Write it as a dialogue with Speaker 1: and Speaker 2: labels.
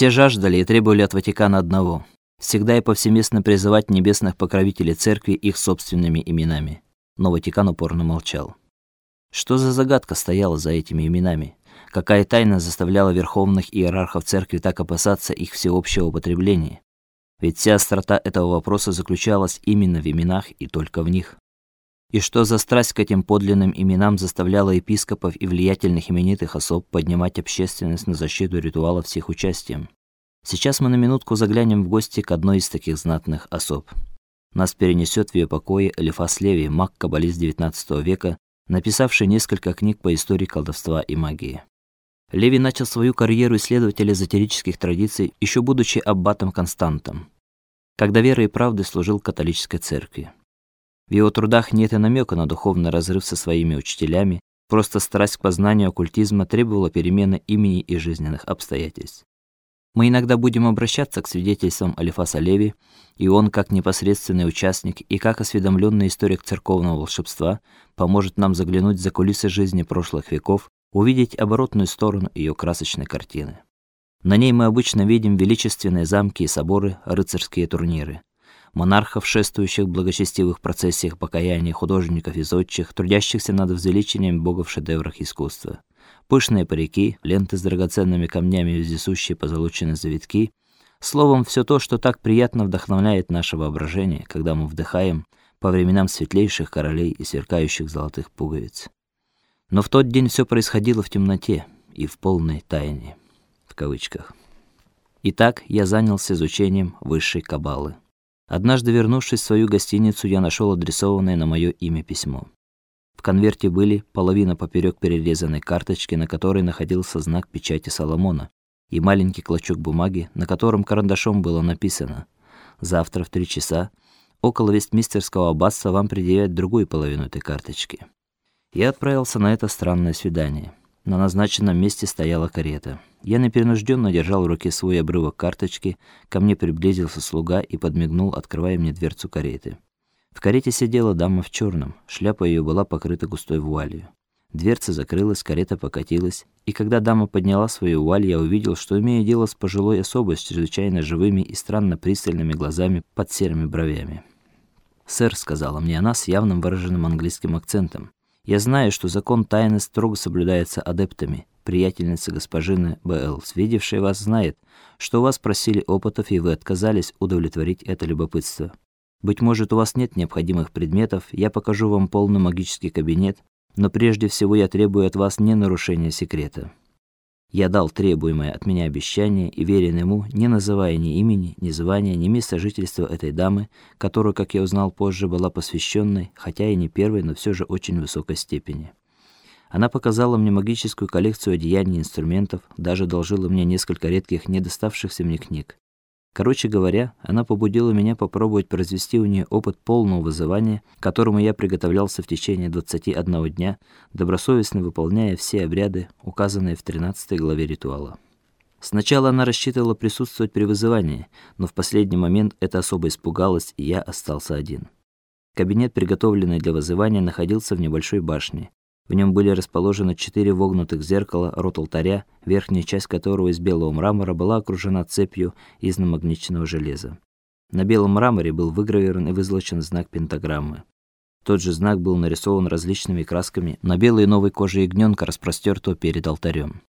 Speaker 1: Все жаждали и требовали от Ватикана одного всегда и повсеместно призывать небесных покровителей церкви их собственными именами. Но Ватикан упорно молчал. Что за загадка стояла за этими именами? Какая тайна заставляла верховных иерархов церкви так опасаться их всеобщего употребления? Ведь вся острота этого вопроса заключалась именно в именах и только в них. И что за страсть к этим подлинным именам заставляла епископов и влиятельных именитых особ поднимать общественность на защиту ритуала с их участием? Сейчас мы на минутку заглянем в гости к одной из таких знатных особ. Нас перенесет в ее покои Элифас Леви, маг-каббалист XIX века, написавший несколько книг по истории колдовства и магии. Леви начал свою карьеру исследователя эзотерических традиций, еще будучи аббатом Константом, когда верой и правдой служил католической церкви. В его трудах нет и намека на духовный разрыв со своими учителями, просто страсть к познанию оккультизма требовала перемены имени и жизненных обстоятельств. Мы иногда будем обращаться к свидетельствам Алифаса Леви, и он, как непосредственный участник и как осведомленный историк церковного волшебства, поможет нам заглянуть за кулисы жизни прошлых веков, увидеть оборотную сторону ее красочной картины. На ней мы обычно видим величественные замки и соборы, рыцарские турниры, монархов, шествующих в благочестивых процессиях покаяния, художников и зодчих, трудящихся над возвеличением бога в шедеврах искусства. Пышные парики, ленты с драгоценными камнями, вездесущие позолоченные завитки, словом, все то, что так приятно вдохновляет наше воображение, когда мы вдыхаем по временам светлейших королей и сверкающих золотых пуговиц. Но в тот день все происходило в темноте и в полной тайне в кавычках. Итак, я занялся изучением высшей каббалы. Однажды, вернувшись в свою гостиницу, я нашел адресованное на мое имя письмо. В конверте были половина поперек перерезанной карточки, на которой находился знак печати Соломона, и маленький клочок бумаги, на котором карандашом было написано: "Завтра в три часа около Вестминстерского аббатства вам предъявят другую половину этой карточки". Я отправился на это странное свидание. На назначенном месте стояла карета. Я непринужденно держал в руке свой обрывок карточки. Ко мне приблизился слуга и подмигнул, открывая мне дверцу кареты. В карете сидела дама в черном, шляпа ее была покрыта густой вуалью. Дверца закрылась, карета покатилась, и когда дама подняла свою вуаль, я увидел, что имею дело с пожилой особой с чрезвычайно живыми и странно пристальными глазами под серыми бровями. "Сэр", сказала мне она с явным выраженным английским акцентом. "Я знаю, что закон тайны строго соблюдается адептами. Приятельница госпожины Б.Л., видевшая вас, знает, что у вас просили опытов, и вы отказались удовлетворить это любопытство. Быть может, у вас нет необходимых предметов, я покажу вам полный магический кабинет, но прежде всего я требую от вас не нарушения секрета. Я дал требуемое от меня обещание и верен ему, не называя ни имени, ни звания, ни места жительства этой дамы, которая, как я узнал позже, была посвященной, хотя и не первой, но все же очень высокой степени. Она показала мне магическую коллекцию одеяний и инструментов, даже одолжила мне несколько редких недоставшихся мне книг. Короче говоря, она побудила меня попробовать произвести у нее опыт полного вызывания, к которому я приготовлялся в течение 21 дня, добросовестно выполняя все обряды, указанные в 13 главе ритуала. Сначала она рассчитывала присутствовать при вызывании, но в последний момент эта особо испугалась, и я остался один. Кабинет, приготовленный для вызывания, находился в небольшой башне. В нем были расположены четыре вогнутых зеркала, рот алтаря, верхняя часть которого из белого мрамора была окружена цепью из намагниченного железа. На белом мраморе был выгравирован и вызолочен знак пентаграммы. Тот же знак был нарисован различными красками на белой новой коже ягненка, распростертого перед алтарем.